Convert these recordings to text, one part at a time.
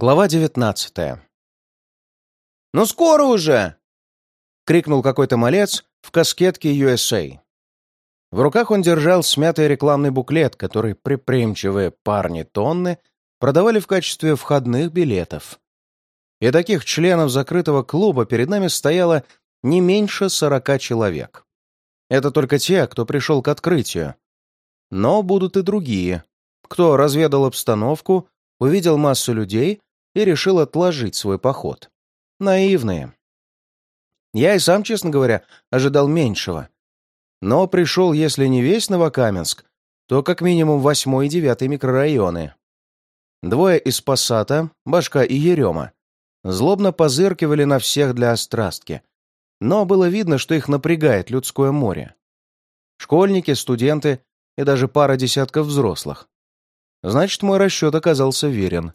Глава девятнадцатая. «Ну скоро уже!» — крикнул какой-то малец в каскетке USA. В руках он держал смятый рекламный буклет, который предприимчивые парни Тонны продавали в качестве входных билетов. И таких членов закрытого клуба перед нами стояло не меньше сорока человек. Это только те, кто пришел к открытию. Но будут и другие, кто разведал обстановку, увидел массу людей и решил отложить свой поход. Наивные. Я и сам, честно говоря, ожидал меньшего. Но пришел, если не весь Новокаменск, то как минимум восьмой и девятый микрорайоны. Двое из Пассата, Башка и Ерема, злобно позыркивали на всех для острастки, но было видно, что их напрягает людское море. Школьники, студенты и даже пара десятков взрослых. Значит, мой расчет оказался верен.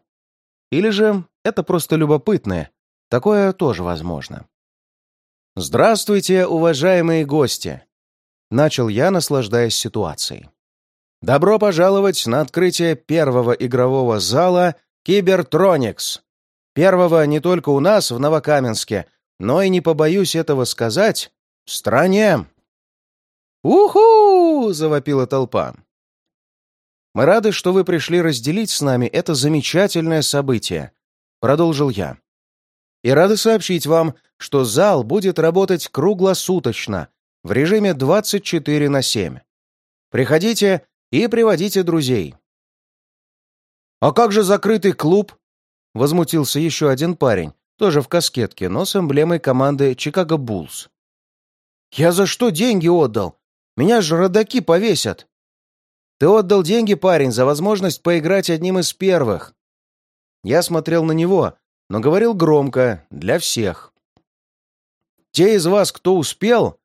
Или же это просто любопытное. Такое тоже возможно. «Здравствуйте, уважаемые гости!» Начал я, наслаждаясь ситуацией. «Добро пожаловать на открытие первого игрового зала «Кибертроникс». Первого не только у нас, в Новокаменске, но и, не побоюсь этого сказать, в стране. «Уху!» — завопила толпа. Мы рады, что вы пришли разделить с нами это замечательное событие», — продолжил я. «И рады сообщить вам, что зал будет работать круглосуточно, в режиме 24 на 7. Приходите и приводите друзей». «А как же закрытый клуб?» — возмутился еще один парень, тоже в каскетке, но с эмблемой команды «Чикаго Буллс». «Я за что деньги отдал? Меня же родаки повесят!» Ты отдал деньги, парень, за возможность поиграть одним из первых. Я смотрел на него, но говорил громко, для всех. Те из вас, кто успел,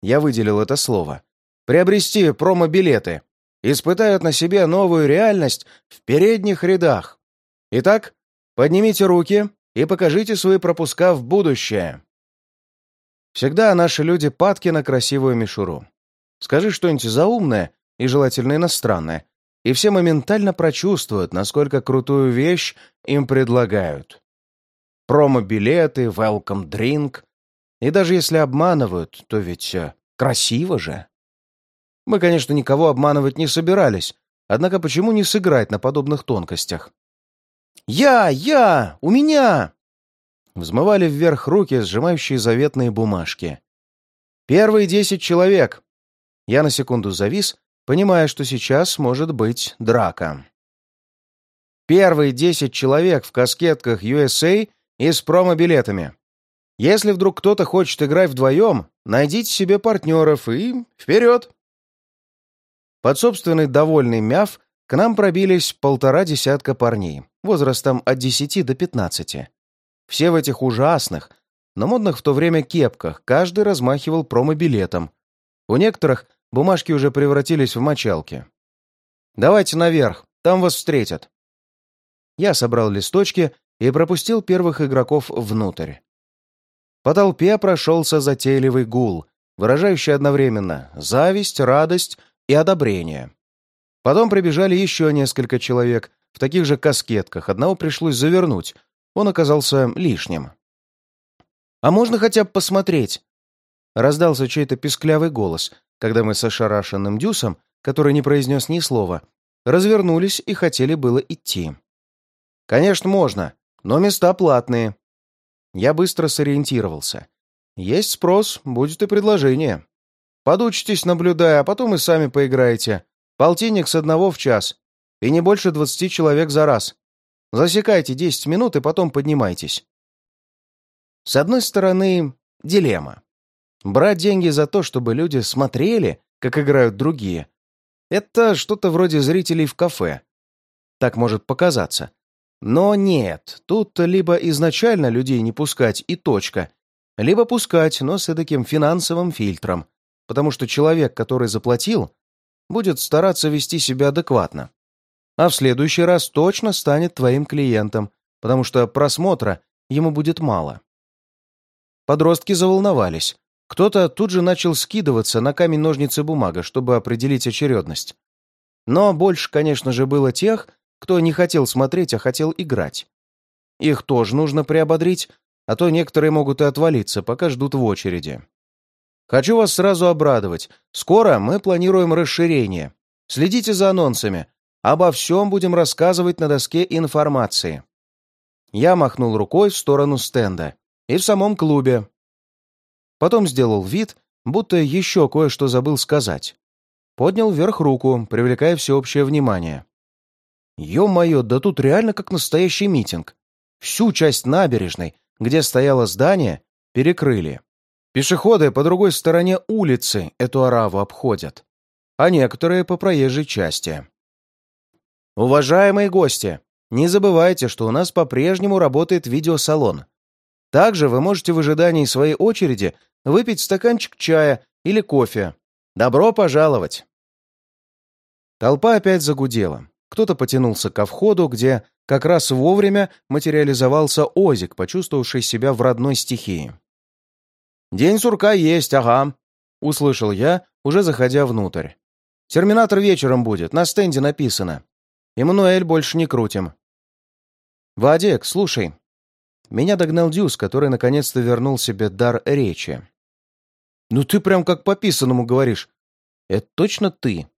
я выделил это слово, приобрести промо-билеты, испытают на себе новую реальность в передних рядах. Итак, поднимите руки и покажите свои пропуска в будущее. Всегда наши люди падки на красивую мишуру. Скажи что-нибудь заумное, и желательно иностранное, и все моментально прочувствуют, насколько крутую вещь им предлагают. Промо-билеты, welcome drink. И даже если обманывают, то ведь э, красиво же. Мы, конечно, никого обманывать не собирались, однако почему не сыграть на подобных тонкостях? «Я! Я! У меня!» Взмывали вверх руки, сжимающие заветные бумажки. «Первые десять человек!» Я на секунду завис, понимая, что сейчас может быть драка. Первые десять человек в каскетках USA и с промо-билетами. Если вдруг кто-то хочет играть вдвоем, найдите себе партнеров и вперед! Под собственный довольный мяв к нам пробились полтора десятка парней, возрастом от десяти до пятнадцати. Все в этих ужасных, но модных в то время кепках, каждый размахивал промо-билетом. У некоторых Бумажки уже превратились в мочалки. «Давайте наверх, там вас встретят». Я собрал листочки и пропустил первых игроков внутрь. По толпе прошелся затейливый гул, выражающий одновременно зависть, радость и одобрение. Потом прибежали еще несколько человек в таких же каскетках. Одного пришлось завернуть. Он оказался лишним. «А можно хотя бы посмотреть?» Раздался чей-то писклявый голос, когда мы с ошарашенным Дюсом, который не произнес ни слова, развернулись и хотели было идти. «Конечно, можно, но места платные». Я быстро сориентировался. «Есть спрос, будет и предложение. Подучитесь, наблюдая, а потом и сами поиграете. Полтинник с одного в час. И не больше двадцати человек за раз. Засекайте десять минут и потом поднимайтесь». С одной стороны, дилемма. Брать деньги за то, чтобы люди смотрели, как играют другие, это что-то вроде зрителей в кафе. Так может показаться. Но нет, тут либо изначально людей не пускать и точка, либо пускать, но с таким финансовым фильтром, потому что человек, который заплатил, будет стараться вести себя адекватно. А в следующий раз точно станет твоим клиентом, потому что просмотра ему будет мало. Подростки заволновались. Кто-то тут же начал скидываться на камень-ножницы-бумага, чтобы определить очередность. Но больше, конечно же, было тех, кто не хотел смотреть, а хотел играть. Их тоже нужно приободрить, а то некоторые могут и отвалиться, пока ждут в очереди. Хочу вас сразу обрадовать. Скоро мы планируем расширение. Следите за анонсами. Обо всем будем рассказывать на доске информации. Я махнул рукой в сторону стенда. И в самом клубе. Потом сделал вид, будто еще кое-что забыл сказать. Поднял вверх руку, привлекая всеобщее внимание. Ё-моё, да тут реально как настоящий митинг. Всю часть набережной, где стояло здание, перекрыли. Пешеходы по другой стороне улицы эту ораву обходят, а некоторые по проезжей части. Уважаемые гости, не забывайте, что у нас по-прежнему работает видеосалон. Также вы можете в ожидании своей очереди выпить стаканчик чая или кофе. Добро пожаловать! Толпа опять загудела. Кто-то потянулся ко входу, где как раз вовремя материализовался Озик, почувствовавший себя в родной стихии. «День сурка есть, ага», — услышал я, уже заходя внутрь. «Терминатор вечером будет, на стенде написано. Эммануэль больше не крутим». «Вадик, слушай». Меня догнал Дюс, который наконец-то вернул себе дар речи. «Ну ты прям как по писанному говоришь. Это точно ты?»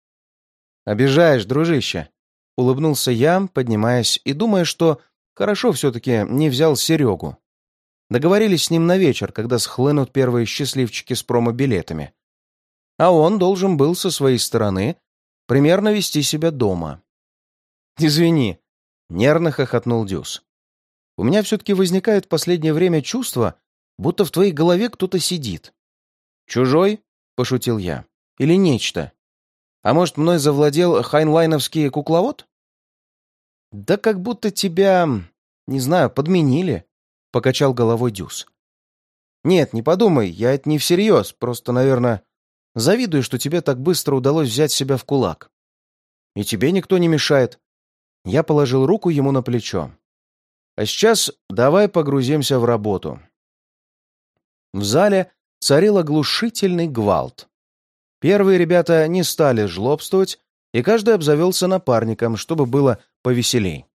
«Обижаешь, дружище», — улыбнулся я, поднимаясь и думая, что хорошо все-таки не взял Серегу. Договорились с ним на вечер, когда схлынут первые счастливчики с промо-билетами. А он должен был со своей стороны примерно вести себя дома. «Извини», — нервно хохотнул Дюс. «У меня все-таки возникает в последнее время чувство, будто в твоей голове кто-то сидит». «Чужой?» — пошутил я. «Или нечто?» А может, мной завладел хайнлайновский кукловод? Да как будто тебя, не знаю, подменили, покачал головой Дюс. Нет, не подумай, я это не всерьез, просто, наверное, завидую, что тебе так быстро удалось взять себя в кулак. И тебе никто не мешает. Я положил руку ему на плечо. А сейчас давай погрузимся в работу. В зале царил оглушительный гвалт. Первые ребята не стали жлобствовать, и каждый обзавелся напарником, чтобы было повеселей.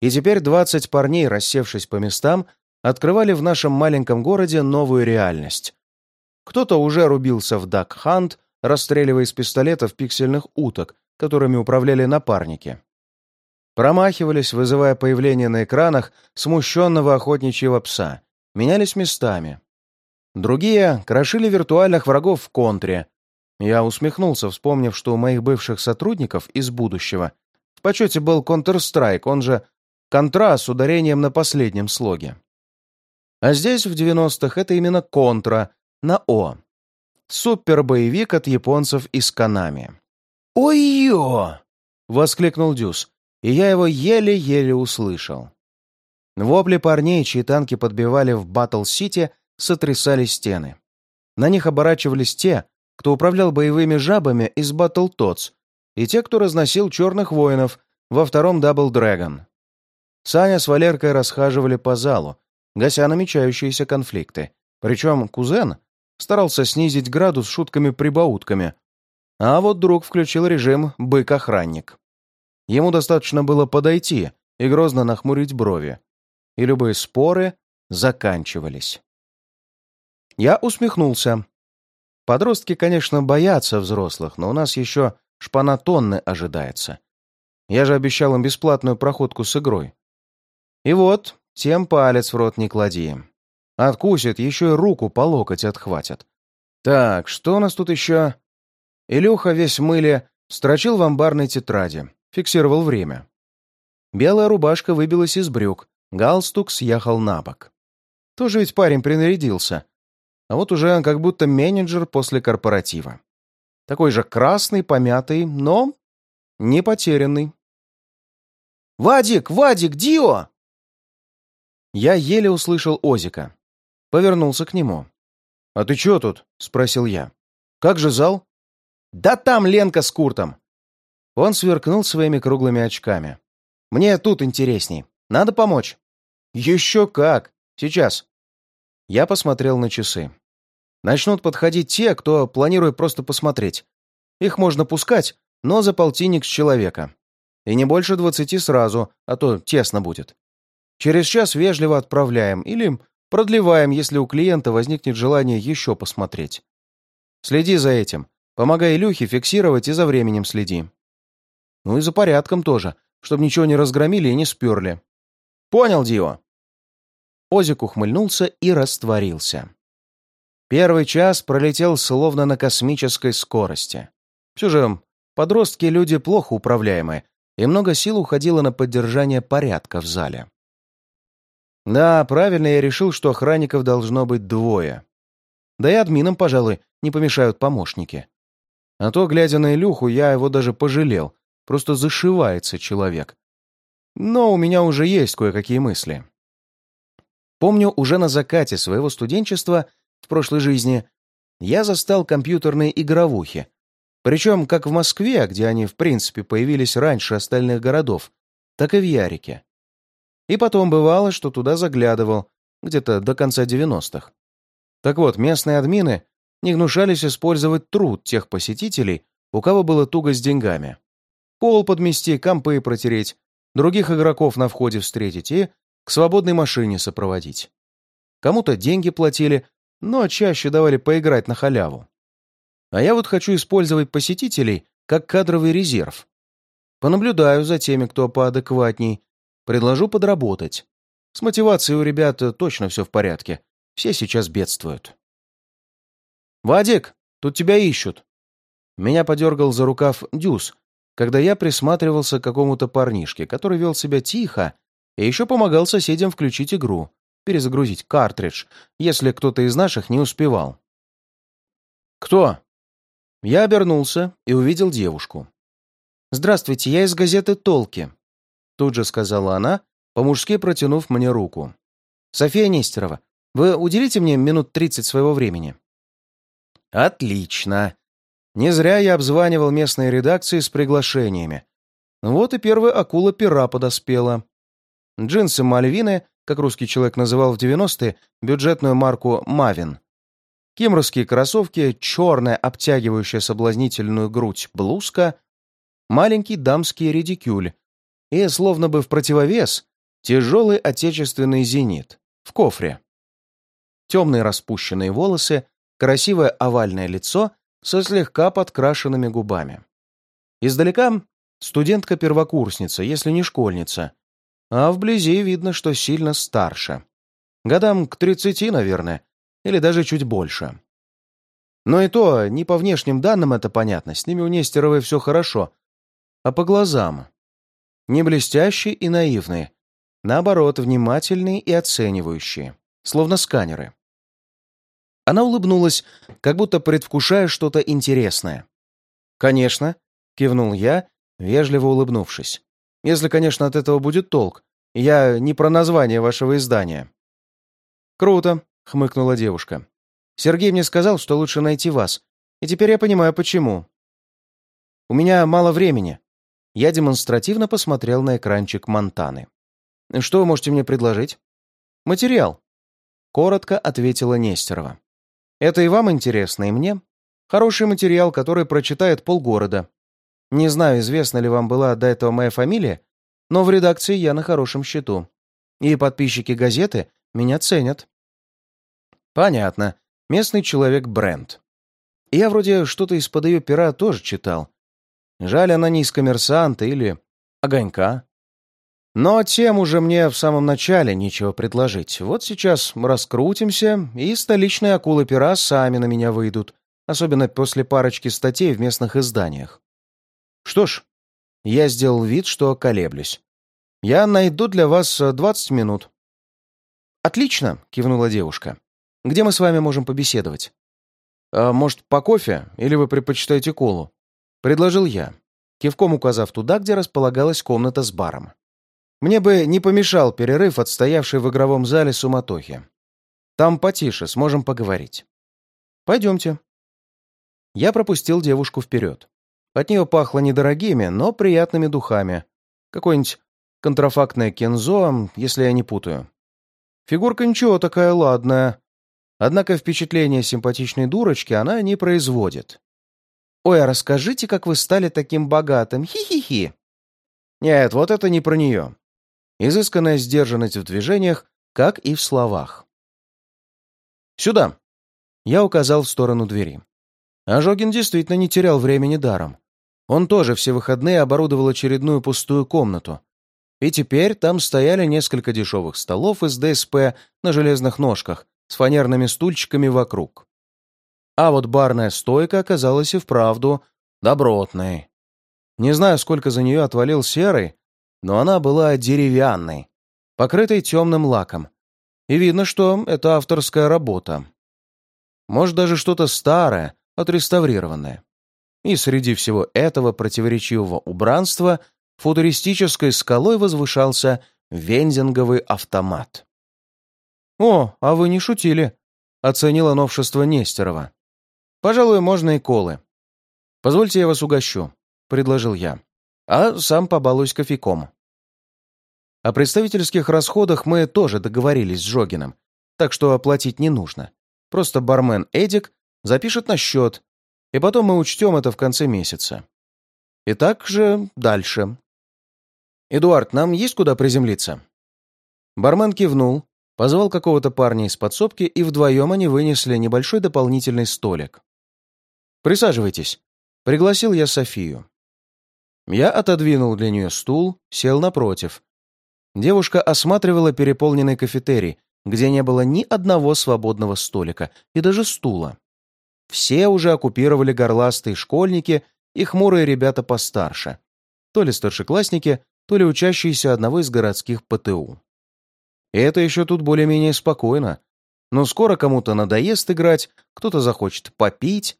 И теперь двадцать парней, рассевшись по местам, открывали в нашем маленьком городе новую реальность. Кто-то уже рубился в дак-хант, расстреливая из пистолетов пиксельных уток, которыми управляли напарники. Промахивались, вызывая появление на экранах смущенного охотничьего пса, менялись местами. Другие крошили виртуальных врагов в контре, я усмехнулся, вспомнив, что у моих бывших сотрудников из будущего в почете был Counter-Strike, он же «Контра» с ударением на последнем слоге. А здесь, в 90-х, это именно «Контра» на «О». Супер-боевик от японцев из Канами. «Ой-ё!» — воскликнул Дюс, и я его еле-еле услышал. Вопли парней, чьи танки подбивали в Батл-Сити, сотрясали стены. На них оборачивались те, кто управлял боевыми жабами из Battle Tots, и те, кто разносил черных воинов во втором Double Dragon. Саня с Валеркой расхаживали по залу, гася намечающиеся конфликты. Причем кузен старался снизить градус шутками-прибаутками, а вот друг включил режим «бык-охранник». Ему достаточно было подойти и грозно нахмурить брови, и любые споры заканчивались. Я усмехнулся. Подростки, конечно, боятся взрослых, но у нас еще шпана тонны ожидается. Я же обещал им бесплатную проходку с игрой. И вот, тем палец в рот не клади. Откусит, еще и руку по локоть отхватят. Так, что у нас тут еще? Илюха весь мыле строчил в амбарной тетради, фиксировал время. Белая рубашка выбилась из брюк, галстук съехал на бок. Тоже ведь парень принарядился. А вот уже как будто менеджер после корпоратива. Такой же красный, помятый, но не потерянный. «Вадик! Вадик! Дио!» Я еле услышал Озика. Повернулся к нему. «А ты чё тут?» — спросил я. «Как же зал?» «Да там Ленка с Куртом!» Он сверкнул своими круглыми очками. «Мне тут интересней. Надо помочь». «Еще как! Сейчас!» Я посмотрел на часы. Начнут подходить те, кто планирует просто посмотреть. Их можно пускать, но за полтинник с человека. И не больше двадцати сразу, а то тесно будет. Через час вежливо отправляем или продлеваем, если у клиента возникнет желание еще посмотреть. Следи за этим. Помогай Илюхе фиксировать и за временем следи. Ну и за порядком тоже, чтобы ничего не разгромили и не сперли. Понял, Дио?» Озик ухмыльнулся и растворился. Первый час пролетел словно на космической скорости. Все же подростки — люди плохо управляемые, и много сил уходило на поддержание порядка в зале. Да, правильно я решил, что охранников должно быть двое. Да и админам, пожалуй, не помешают помощники. А то, глядя на Илюху, я его даже пожалел. Просто зашивается человек. Но у меня уже есть кое-какие мысли. Помню, уже на закате своего студенчества в прошлой жизни я застал компьютерные игровухи. Причем как в Москве, где они, в принципе, появились раньше остальных городов, так и в Ярике. И потом бывало, что туда заглядывал, где-то до конца 90-х. Так вот, местные админы не гнушались использовать труд тех посетителей, у кого было туго с деньгами. Пол подмести, компы протереть, других игроков на входе встретить и к свободной машине сопроводить. Кому-то деньги платили, но чаще давали поиграть на халяву. А я вот хочу использовать посетителей как кадровый резерв. Понаблюдаю за теми, кто поадекватней, предложу подработать. С мотивацией у ребят точно все в порядке. Все сейчас бедствуют. «Вадик, тут тебя ищут!» Меня подергал за рукав Дюс, когда я присматривался к какому-то парнишке, который вел себя тихо и еще помогал соседям включить игру, перезагрузить картридж, если кто-то из наших не успевал. «Кто?» Я обернулся и увидел девушку. «Здравствуйте, я из газеты «Толки», — тут же сказала она, по-мужски протянув мне руку. «София Нестерова, вы уделите мне минут тридцать своего времени?» «Отлично!» Не зря я обзванивал местные редакции с приглашениями. Вот и первая акула-пера подоспела. Джинсы Мальвины, как русский человек называл в 90-е, бюджетную марку «Мавин». Кимровские кроссовки, черная обтягивающая соблазнительную грудь блузка, маленький дамский редикюль и, словно бы в противовес, тяжелый отечественный зенит в кофре. Темные распущенные волосы, красивое овальное лицо — со слегка подкрашенными губами. Издалека студентка-первокурсница, если не школьница, а вблизи видно, что сильно старше. Годам к тридцати, наверное, или даже чуть больше. Но и то, не по внешним данным это понятно, с ними у Нестеровой все хорошо, а по глазам. Не блестящие и наивные, наоборот, внимательные и оценивающие, словно сканеры. Она улыбнулась, как будто предвкушая что-то интересное. «Конечно», — кивнул я, вежливо улыбнувшись. «Если, конечно, от этого будет толк. Я не про название вашего издания». «Круто», — хмыкнула девушка. «Сергей мне сказал, что лучше найти вас. И теперь я понимаю, почему. У меня мало времени». Я демонстративно посмотрел на экранчик Монтаны. «Что вы можете мне предложить?» «Материал», — коротко ответила Нестерова. Это и вам интересно, и мне. Хороший материал, который прочитает полгорода. Не знаю, известна ли вам была до этого моя фамилия, но в редакции я на хорошем счету. И подписчики газеты меня ценят. Понятно. Местный человек бренд. Я вроде что-то из-под ее пера тоже читал. Жаль, она не из коммерсанта или огонька. Но тем уже мне в самом начале нечего предложить. Вот сейчас раскрутимся, и столичные акулы-пера сами на меня выйдут, особенно после парочки статей в местных изданиях. Что ж, я сделал вид, что колеблюсь. Я найду для вас 20 минут. «Отлично!» — кивнула девушка. «Где мы с вами можем побеседовать?» а, «Может, по кофе? Или вы предпочитаете колу?» — предложил я, кивком указав туда, где располагалась комната с баром. Мне бы не помешал перерыв, отстоявший в игровом зале суматохи. Там потише, сможем поговорить. Пойдемте. Я пропустил девушку вперед. От нее пахло недорогими, но приятными духами. Какое-нибудь контрафактное кензо, если я не путаю. Фигурка ничего такая ладная. Однако впечатление симпатичной дурочки она не производит. «Ой, а расскажите, как вы стали таким богатым? Хи-хи-хи!» «Нет, вот это не про нее. Изысканная сдержанность в движениях, как и в словах. «Сюда!» Я указал в сторону двери. Ожогин действительно не терял времени даром. Он тоже все выходные оборудовал очередную пустую комнату. И теперь там стояли несколько дешевых столов из ДСП на железных ножках с фанерными стульчиками вокруг. А вот барная стойка оказалась и вправду добротной. Не знаю, сколько за нее отвалил серый, но она была деревянной, покрытой темным лаком. И видно, что это авторская работа. Может, даже что-то старое, отреставрированное. И среди всего этого противоречивого убранства футуристической скалой возвышался вензинговый автомат. «О, а вы не шутили», — оценила новшество Нестерова. «Пожалуй, можно и колы. Позвольте я вас угощу», — предложил я. «А сам побалуюсь кофейком». О представительских расходах мы тоже договорились с Жогиным, так что оплатить не нужно. Просто бармен Эдик запишет на счет, и потом мы учтем это в конце месяца. И так же дальше. «Эдуард, нам есть куда приземлиться?» Бармен кивнул, позвал какого-то парня из подсобки, и вдвоем они вынесли небольшой дополнительный столик. «Присаживайтесь», — пригласил я Софию. Я отодвинул для нее стул, сел напротив. Девушка осматривала переполненный кафетерий, где не было ни одного свободного столика и даже стула. Все уже оккупировали горластые школьники и хмурые ребята постарше. То ли старшеклассники, то ли учащиеся одного из городских ПТУ. Это еще тут более-менее спокойно. Но скоро кому-то надоест играть, кто-то захочет попить.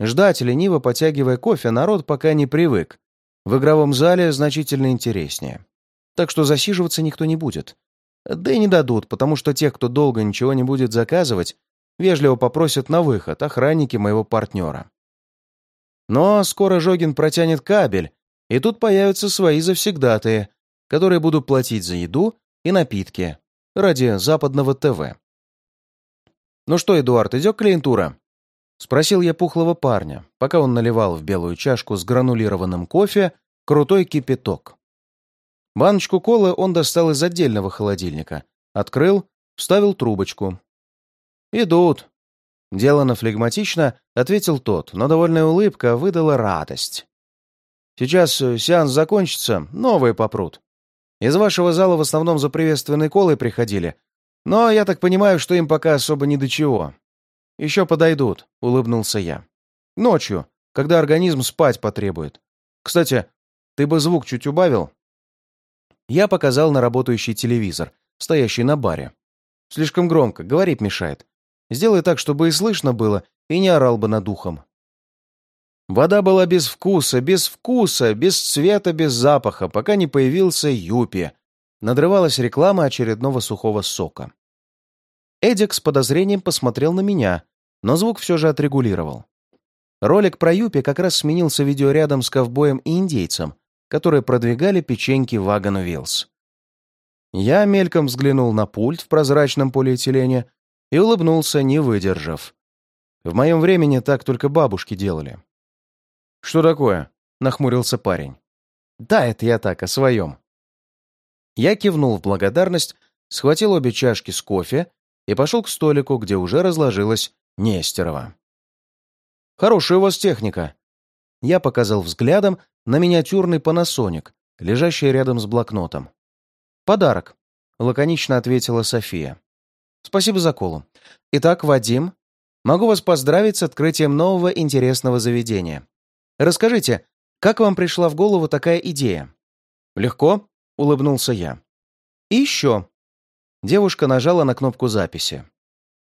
Ждать, лениво потягивая кофе, народ пока не привык. В игровом зале значительно интереснее. Так что засиживаться никто не будет. Да и не дадут, потому что тех, кто долго ничего не будет заказывать, вежливо попросят на выход охранники моего партнера. Но скоро Жогин протянет кабель, и тут появятся свои завсегдатые, которые будут платить за еду и напитки ради западного ТВ. «Ну что, Эдуард, идет клиентура?» Спросил я пухлого парня, пока он наливал в белую чашку с гранулированным кофе крутой кипяток. Баночку колы он достал из отдельного холодильника, открыл, вставил трубочку, «Идут». Делано флегматично, ответил тот, но довольная улыбка выдала радость. «Сейчас э, сеанс закончится, новые попрут. Из вашего зала в основном за приветственной колой приходили, но я так понимаю, что им пока особо ни до чего. Еще подойдут», — улыбнулся я. «Ночью, когда организм спать потребует. Кстати, ты бы звук чуть убавил?» Я показал на работающий телевизор, стоящий на баре. «Слишком громко, говорить мешает. Сделай так, чтобы и слышно было, и не орал бы над ухом. Вода была без вкуса, без вкуса, без цвета, без запаха, пока не появился Юпи. Надрывалась реклама очередного сухого сока. Эдик с подозрением посмотрел на меня, но звук все же отрегулировал. Ролик про Юпи как раз сменился видеорядом с ковбоем и индейцем, которые продвигали печеньки Вагон Вилс. Я мельком взглянул на пульт в прозрачном полиэтилене и улыбнулся, не выдержав. В моем времени так только бабушки делали. «Что такое?» — нахмурился парень. «Да, это я так, о своем». Я кивнул в благодарность, схватил обе чашки с кофе и пошел к столику, где уже разложилась Нестерова. «Хорошая у вас техника». Я показал взглядом на миниатюрный панасоник, лежащий рядом с блокнотом. «Подарок», — лаконично ответила София. Спасибо за колу. Итак, Вадим, могу вас поздравить с открытием нового интересного заведения. Расскажите, как вам пришла в голову такая идея? Легко, улыбнулся я. И еще. Девушка нажала на кнопку записи.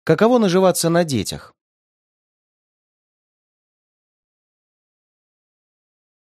Каково наживаться на детях?